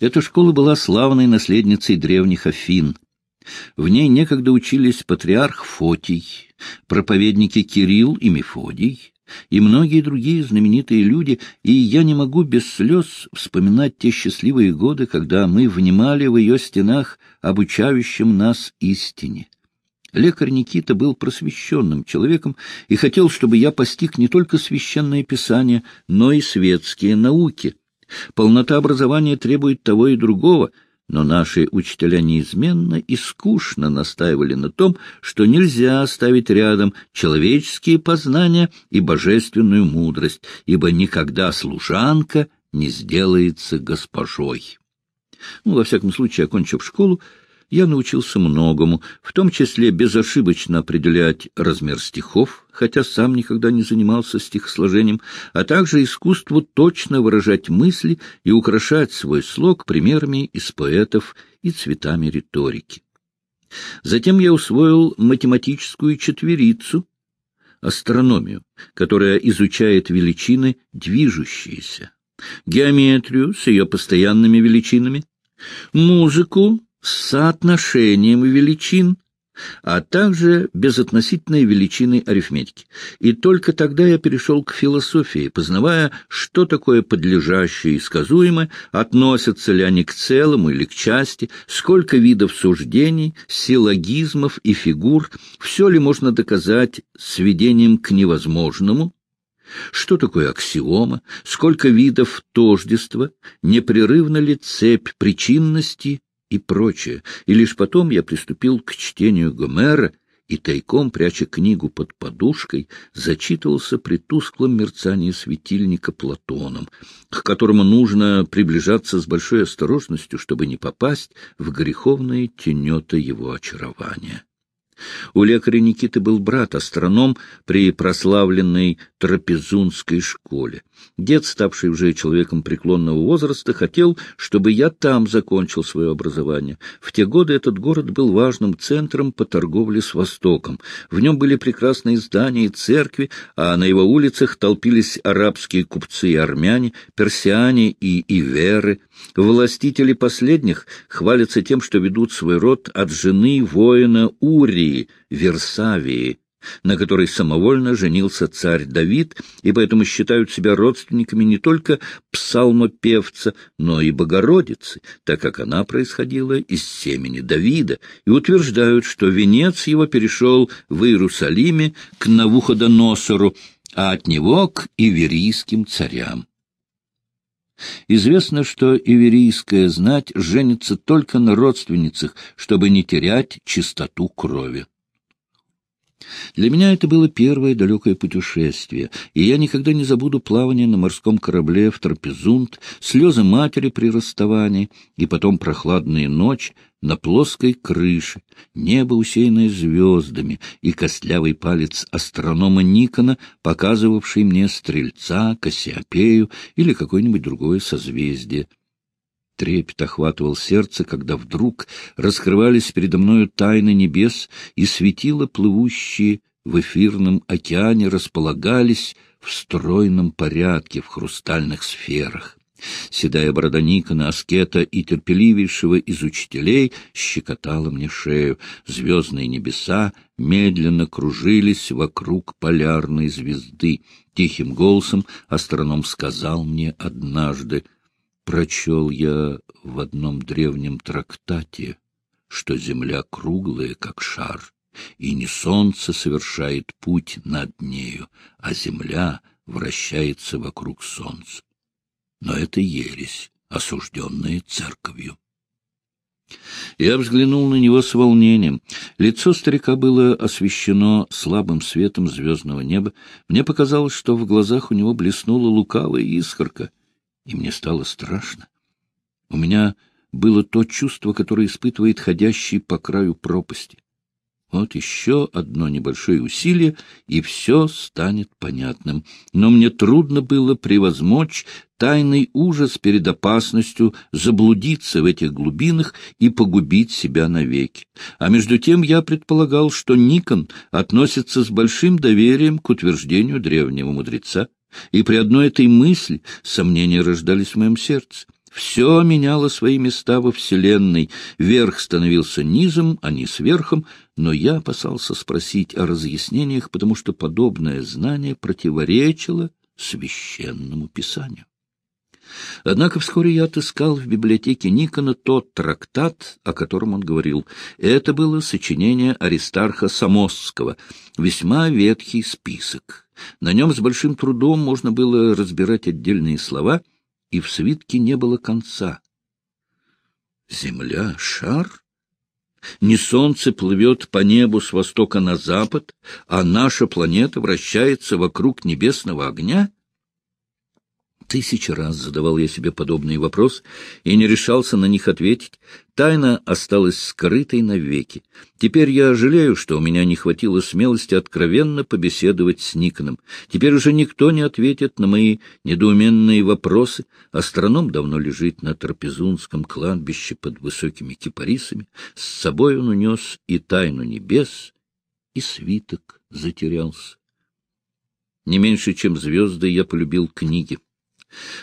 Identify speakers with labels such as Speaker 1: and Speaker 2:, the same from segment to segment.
Speaker 1: Эта школа была славной наследницей древних Афин. В ней некогда учились патриарх Фотий, проповедники Кирилл и Мефодий, и многие другие знаменитые люди, и я не могу без слез вспоминать те счастливые годы, когда мы внимали в ее стенах обучающим нас истине. Лекарь Никита был просвещенным человеком и хотел, чтобы я постиг не только священное писание, но и светские науки. Полнота образования требует того и другого — но наши учителя неизменно и скучно настаивали на том, что нельзя ставить рядом человеческие познания и божественную мудрость, ибо никогда служанка не сделается госпожой. Ну, во всяком случае, окончив школу, я научился многому, в том числе безошибочно определять размер стихов, хотя сам никогда не занимался стихосложением, а также искусству точно выражать мысли и украшать свой слог примерами из поэтов и цветами риторики. Затем я усвоил математическую четверицу, астрономию, которая изучает величины движущиеся, геометрию с ее постоянными величинами, музыку с соотношением величин, а также безотносительной величиной арифметики. И только тогда я перешел к философии, познавая, что такое подлежащее и сказуемое, относятся ли они к целому или к части, сколько видов суждений, силлогизмов и фигур, все ли можно доказать сведением к невозможному, что такое аксиома, сколько видов тождества, непрерывна ли цепь причинности и прочее, и лишь потом я приступил к чтению Гомера и, тайком пряча книгу под подушкой, зачитывался при тусклом мерцании светильника Платоном, к которому нужно приближаться с большой осторожностью, чтобы не попасть в греховные тенета его очарования. У лекаря Никиты был брат, астроном при прославленной трапезунской школе. Дед, ставший уже человеком преклонного возраста, хотел, чтобы я там закончил свое образование. В те годы этот город был важным центром по торговле с Востоком. В нем были прекрасные здания и церкви, а на его улицах толпились арабские купцы и армяне, персиане и иверы. Властители последних хвалятся тем, что ведут свой род от жены воина Урии, Версавии на которой самовольно женился царь Давид, и поэтому считают себя родственниками не только псалмопевца, но и Богородицы, так как она происходила из семени Давида, и утверждают, что венец его перешел в Иерусалиме к Навуходоносору, а от него к иверийским царям. Известно, что иверийская знать женится только на родственницах, чтобы не терять чистоту крови. Для меня это было первое далекое путешествие, и я никогда не забуду плавание на морском корабле в Трапезунд, слезы матери при расставании, и потом прохладные ночи на плоской крыше, небо, усеянное звездами, и костлявый палец астронома Никона, показывавший мне стрельца, Кассиопею или какое-нибудь другое созвездие. Трепет охватывал сердце, когда вдруг раскрывались передо мною тайны небес, и светила, плывущие в эфирном океане, располагались в стройном порядке в хрустальных сферах. Седая борода Никона, аскета и терпеливейшего из учителей щекотала мне шею. Звездные небеса медленно кружились вокруг полярной звезды. Тихим голосом астроном сказал мне однажды — Прочел я в одном древнем трактате, что земля круглая, как шар, и не солнце совершает путь над нею, а земля вращается вокруг солнца. Но это ересь, осужденная церковью. Я взглянул на него с волнением. Лицо старика было освещено слабым светом звездного неба. Мне показалось, что в глазах у него блеснула лукавая искорка и мне стало страшно. У меня было то чувство, которое испытывает ходящий по краю пропасти. Вот еще одно небольшое усилие, и все станет понятным. Но мне трудно было превозмочь тайный ужас перед опасностью заблудиться в этих глубинах и погубить себя навеки. А между тем я предполагал, что Никон относится с большим доверием к утверждению древнего мудреца. И при одной этой мысли сомнения рождались в моем сердце. Все меняло свои места во Вселенной. Верх становился низом, а низ верхом, но я опасался спросить о разъяснениях, потому что подобное знание противоречило священному писанию. Однако вскоре я отыскал в библиотеке Никона тот трактат, о котором он говорил. Это было сочинение Аристарха Самосского, весьма ветхий список. На нем с большим трудом можно было разбирать отдельные слова, и в свитке не было конца. Земля — шар? Не солнце плывет по небу с востока на запад, а наша планета вращается вокруг небесного огня? Тысячи раз задавал я себе подобный вопрос и не решался на них ответить. Тайна осталась скрытой навеки. Теперь я жалею, что у меня не хватило смелости откровенно побеседовать с Никоном. Теперь уже никто не ответит на мои недоуменные вопросы. Астроном давно лежит на трапезунском кладбище под высокими кипарисами. С собой он унес и тайну небес, и свиток затерялся. Не меньше, чем звезды, я полюбил книги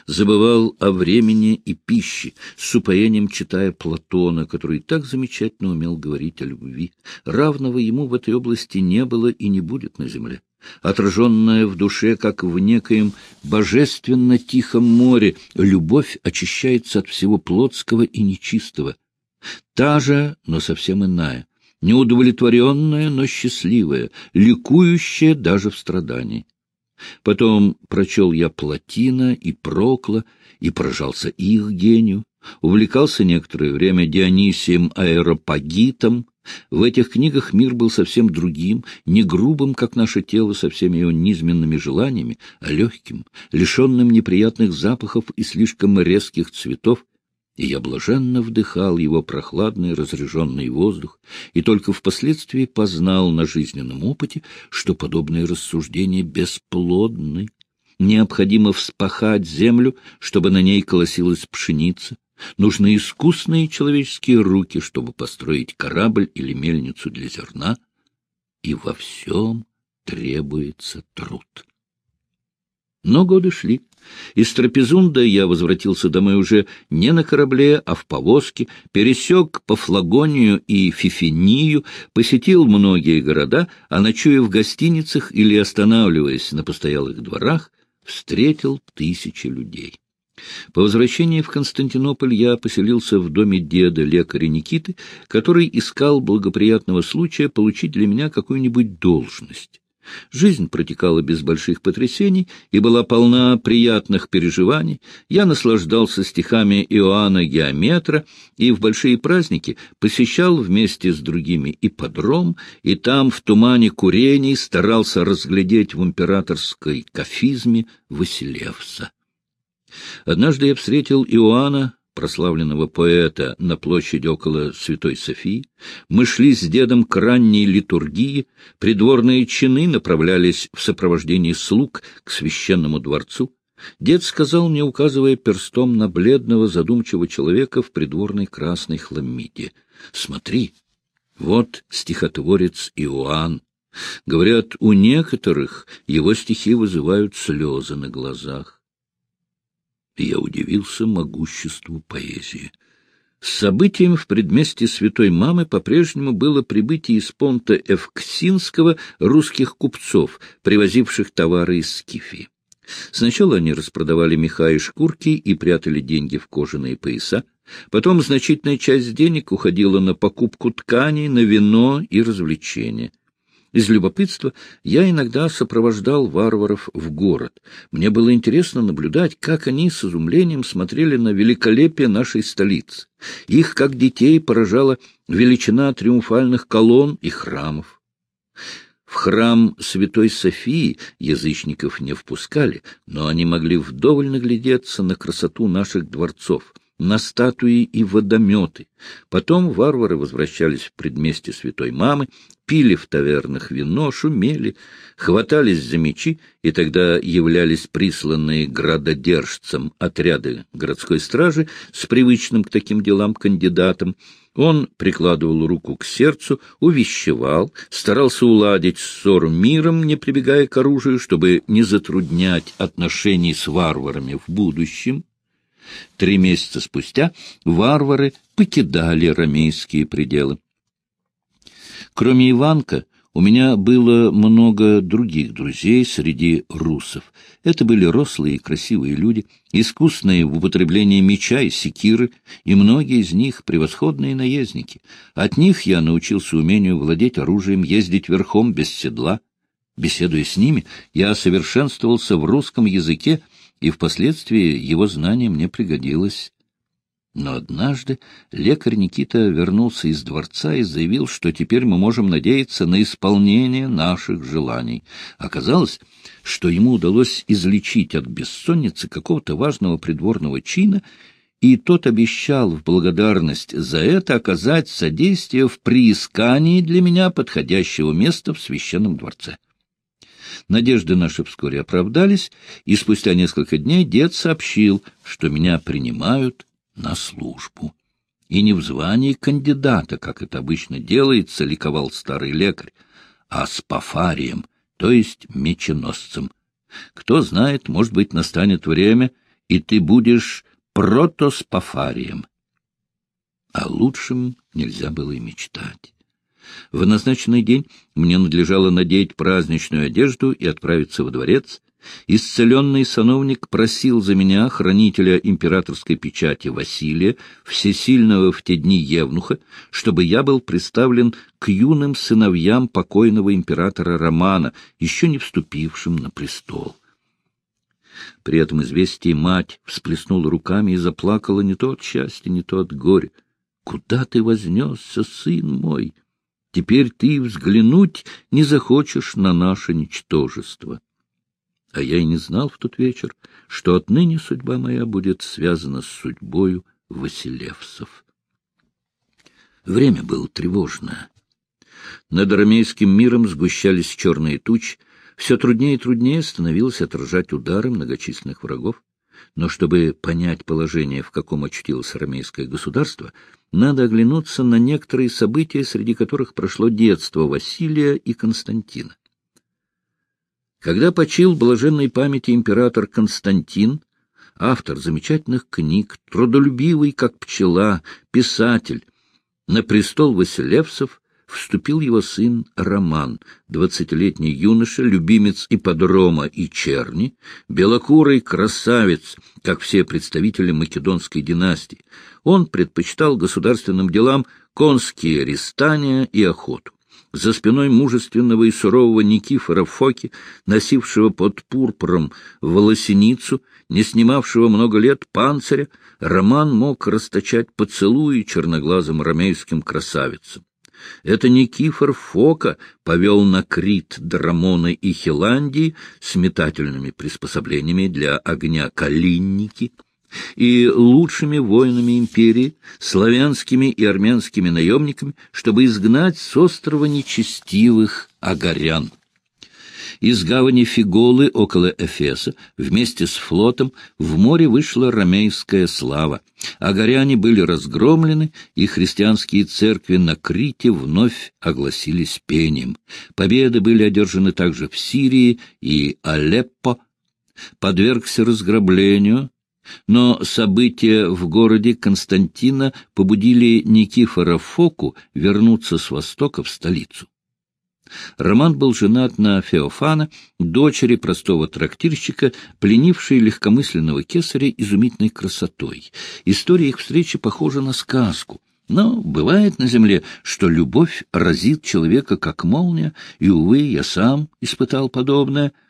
Speaker 1: забывал о времени и пище, с упоением читая Платона, который так замечательно умел говорить о любви. Равного ему в этой области не было и не будет на земле. Отраженная в душе, как в некоем божественно тихом море, любовь очищается от всего плотского и нечистого. Та же, но совсем иная, неудовлетворенная, но счастливая, ликующая даже в страдании. Потом прочел я Платина и Прокла и поражался их гению, увлекался некоторое время Дионисием Аэропагитом. В этих книгах мир был совсем другим, не грубым, как наше тело со всеми его низменными желаниями, а легким, лишенным неприятных запахов и слишком резких цветов, и я блаженно вдыхал его прохладный разреженный воздух, и только впоследствии познал на жизненном опыте, что подобные рассуждения бесплодны. Необходимо вспахать землю, чтобы на ней колосилась пшеница. Нужны искусные человеческие руки, чтобы построить корабль или мельницу для зерна. И во всем требуется труд. Но годы шли. Из Трапезунда я возвратился домой уже не на корабле, а в повозке, пересек Пафлагонию и Фифинию, посетил многие города, а ночуя в гостиницах или останавливаясь на постоялых дворах, встретил тысячи людей. По возвращении в Константинополь я поселился в доме деда, лекаря Никиты, который искал благоприятного случая получить для меня какую-нибудь должность. Жизнь протекала без больших потрясений и была полна приятных переживаний. Я наслаждался стихами Иоанна Геометра и в большие праздники посещал вместе с другими ипподром, и там в тумане курений старался разглядеть в императорской кафизме Василевса. Однажды я встретил Иоанна прославленного поэта на площади около Святой Софии, мы шли с дедом к ранней литургии, придворные чины направлялись в сопровождении слуг к священному дворцу. Дед сказал мне, указывая перстом на бледного задумчивого человека в придворной красной хламиде, «Смотри, вот стихотворец Иоанн. Говорят, у некоторых его стихи вызывают слезы на глазах я удивился могуществу поэзии. Событием в предместе Святой Мамы по-прежнему было прибытие из понта Эвксинского русских купцов, привозивших товары из Скифии. Сначала они распродавали меха и шкурки и прятали деньги в кожаные пояса, потом значительная часть денег уходила на покупку тканей, на вино и развлечения — из любопытства я иногда сопровождал варваров в город. Мне было интересно наблюдать, как они с изумлением смотрели на великолепие нашей столицы. Их, как детей, поражала величина триумфальных колонн и храмов. В храм Святой Софии язычников не впускали, но они могли вдоволь наглядеться на красоту наших дворцов — на статуи и водометы. Потом варвары возвращались в предместье Святой Мамы, пили в тавернах вино, шумели, хватались за мечи, и тогда являлись присланные градодержцам отряды городской стражи с привычным к таким делам кандидатом. Он прикладывал руку к сердцу, увещевал, старался уладить ссору миром, не прибегая к оружию, чтобы не затруднять отношений с варварами в будущем. Три месяца спустя варвары покидали ромейские пределы. Кроме Иванка, у меня было много других друзей среди русов. Это были рослые и красивые люди, искусные в употреблении меча и секиры, и многие из них превосходные наездники. От них я научился умению владеть оружием, ездить верхом без седла. Беседуя с ними, я совершенствовался в русском языке, и впоследствии его знание мне пригодилось но однажды лекарь Никита вернулся из дворца и заявил, что теперь мы можем надеяться на исполнение наших желаний. Оказалось, что ему удалось излечить от бессонницы какого-то важного придворного чина, и тот обещал в благодарность за это оказать содействие в приискании для меня подходящего места в священном дворце. Надежды наши вскоре оправдались, и спустя несколько дней дед сообщил, что меня принимают на службу. И не в звании кандидата, как это обычно делается, ликовал старый лекарь, а с пафарием, то есть меченосцем. Кто знает, может быть, настанет время, и ты будешь протоспафарием. А лучшим нельзя было и мечтать. В назначенный день мне надлежало надеть праздничную одежду и отправиться во дворец, Исцеленный сановник просил за меня, хранителя императорской печати Василия, всесильного в те дни Евнуха, чтобы я был представлен к юным сыновьям покойного императора Романа, еще не вступившим на престол. При этом известии мать всплеснула руками и заплакала не то от счастья, не то от горя. «Куда ты вознесся, сын мой? Теперь ты взглянуть не захочешь на наше ничтожество». А я и не знал в тот вечер, что отныне судьба моя будет связана с судьбою Василевсов. Время было тревожное. Над арамейским миром сгущались черные тучи, все труднее и труднее становилось отражать удары многочисленных врагов. Но чтобы понять положение, в каком очутилось арамейское государство, надо оглянуться на некоторые события, среди которых прошло детство Василия и Константина. Когда почил блаженной памяти император Константин, автор замечательных книг, трудолюбивый, как пчела, писатель, на престол Василевсов вступил его сын Роман, двадцатилетний юноша, любимец ипподрома и черни, белокурый красавец, как все представители македонской династии. Он предпочитал государственным делам конские рестания и охоту. За спиной мужественного и сурового Никифора Фоки, носившего под пурпуром волосиницу, не снимавшего много лет панциря, Роман мог расточать поцелуи черноглазым ромейским красавицам. Это Никифор Фока повел на Крит Драмона и Хиландии с метательными приспособлениями для огня калинники — и лучшими воинами империи, славянскими и армянскими наемниками, чтобы изгнать с острова нечестивых агарян. Из гавани Фиголы около Эфеса вместе с флотом в море вышла ромейская слава. Агаряне были разгромлены, и христианские церкви на Крите вновь огласились пением. Победы были одержаны также в Сирии и Алеппо. Подвергся разграблению но события в городе Константина побудили Никифора Фоку вернуться с востока в столицу. Роман был женат на Феофана, дочери простого трактирщика, пленившей легкомысленного кесаря изумительной красотой. История их встречи похожа на сказку. Но бывает на земле, что любовь разит человека, как молния, и, увы, я сам испытал подобное —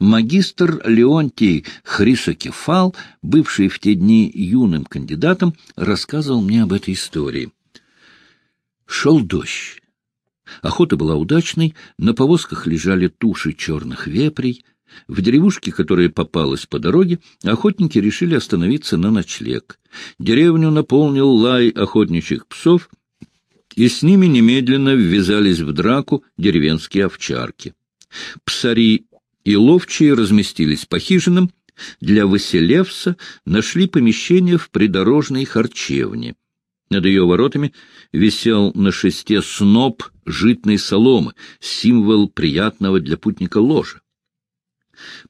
Speaker 1: Магистр Леонтий Хрисокефал, бывший в те дни юным кандидатом, рассказывал мне об этой истории. Шел дождь. Охота была удачной, на повозках лежали туши черных вепрей. В деревушке, которая попалась по дороге, охотники решили остановиться на ночлег. Деревню наполнил лай охотничьих псов, и с ними немедленно ввязались в драку деревенские овчарки. Псари и ловчие разместились по хижинам, для Василевса нашли помещение в придорожной харчевне. Над ее воротами висел на шесте сноп житной соломы, символ приятного для путника ложа.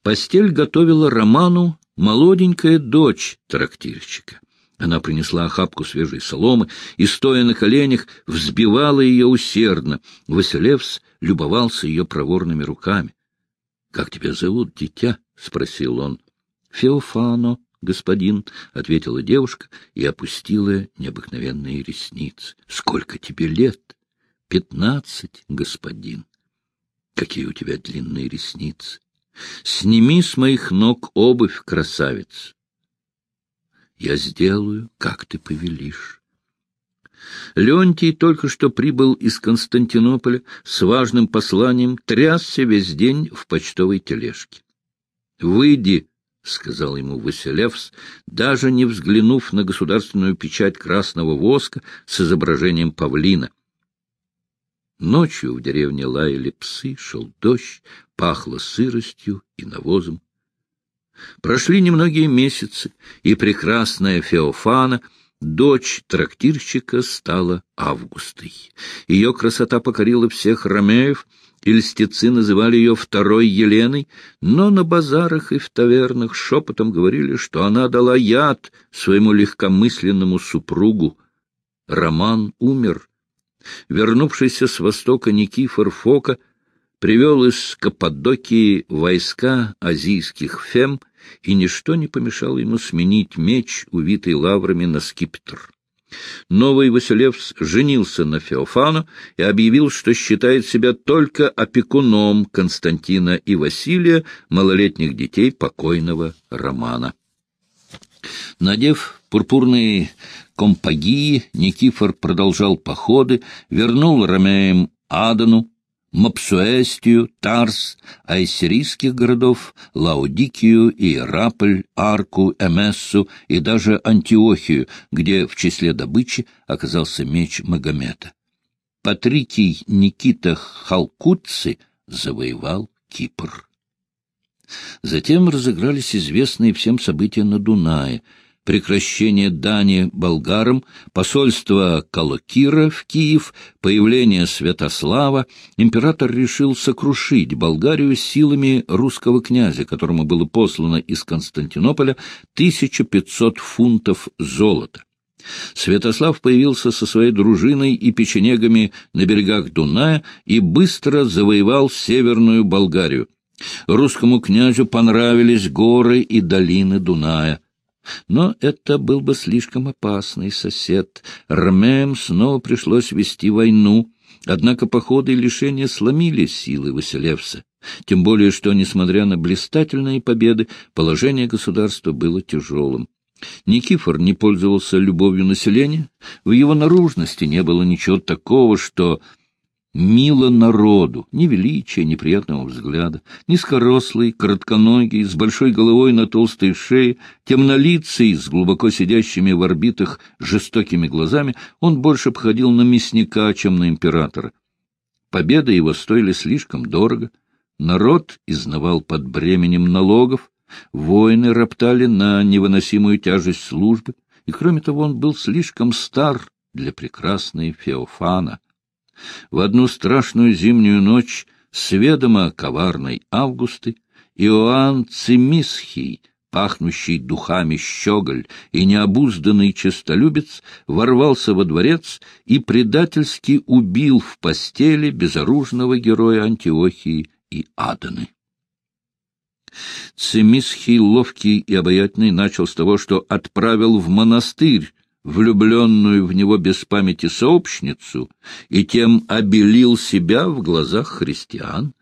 Speaker 1: Постель готовила Роману молоденькая дочь трактирщика. Она принесла охапку свежей соломы и, стоя на коленях, взбивала ее усердно. Василевс любовался ее проворными руками. — Как тебя зовут, дитя? — спросил он. — Феофано, господин, — ответила девушка и опустила необыкновенные ресницы. — Сколько тебе лет? — Пятнадцать, господин. — Какие у тебя длинные ресницы! Сними с моих ног обувь, красавец. Я сделаю, как ты повелишь. Леонтий только что прибыл из Константинополя с важным посланием, трясся весь день в почтовой тележке. — Выйди, — сказал ему Василевс, даже не взглянув на государственную печать красного воска с изображением павлина. Ночью в деревне лаяли псы, шел дождь, пахло сыростью и навозом. Прошли немногие месяцы, и прекрасная Феофана, дочь трактирщика, стала Августой. Ее красота покорила всех ромеев, и льстецы называли ее второй Еленой, но на базарах и в тавернах шепотом говорили, что она дала яд своему легкомысленному супругу. Роман умер, Вернувшийся с востока Никифор Фока привел из Каппадокии войска азийских фем, и ничто не помешало ему сменить меч, увитый лаврами, на скипетр. Новый Василевс женился на Феофану и объявил, что считает себя только опекуном Константина и Василия, малолетних детей покойного Романа. Надев пурпурные компагии, Никифор продолжал походы, вернул ромеям Адану, Мапсуэстию, Тарс, а из сирийских городов — Лаодикию, Иераполь, Арку, Эмессу и даже Антиохию, где в числе добычи оказался меч Магомета. Патрикий Никита Халкутцы завоевал Кипр. Затем разыгрались известные всем события на Дунае — прекращение дани болгарам, посольство Калокира в Киев, появление Святослава, император решил сокрушить Болгарию силами русского князя, которому было послано из Константинополя 1500 фунтов золота. Святослав появился со своей дружиной и печенегами на берегах Дуная и быстро завоевал Северную Болгарию. Русскому князю понравились горы и долины Дуная. Но это был бы слишком опасный сосед. Рмем снова пришлось вести войну, однако походы и лишения сломили силы Василевса. Тем более, что, несмотря на блистательные победы, положение государства было тяжелым. Никифор не пользовался любовью населения, в его наружности не было ничего такого, что мило народу, ни величия, ни приятного взгляда, низкорослый, коротконогий, с большой головой на толстой шее, темнолицый, с глубоко сидящими в орбитах жестокими глазами, он больше походил на мясника, чем на императора. Победы его стоили слишком дорого, народ изнавал под бременем налогов, воины роптали на невыносимую тяжесть службы, и, кроме того, он был слишком стар для прекрасной Феофана — в одну страшную зимнюю ночь с ведома коварной Августы Иоанн Цимисхий, пахнущий духами щеголь и необузданный честолюбец, ворвался во дворец и предательски убил в постели безоружного героя Антиохии и Аданы. Цимисхий, ловкий и обаятельный, начал с того, что отправил в монастырь влюбленную в него без памяти сообщницу и тем обелил себя в глазах христиан.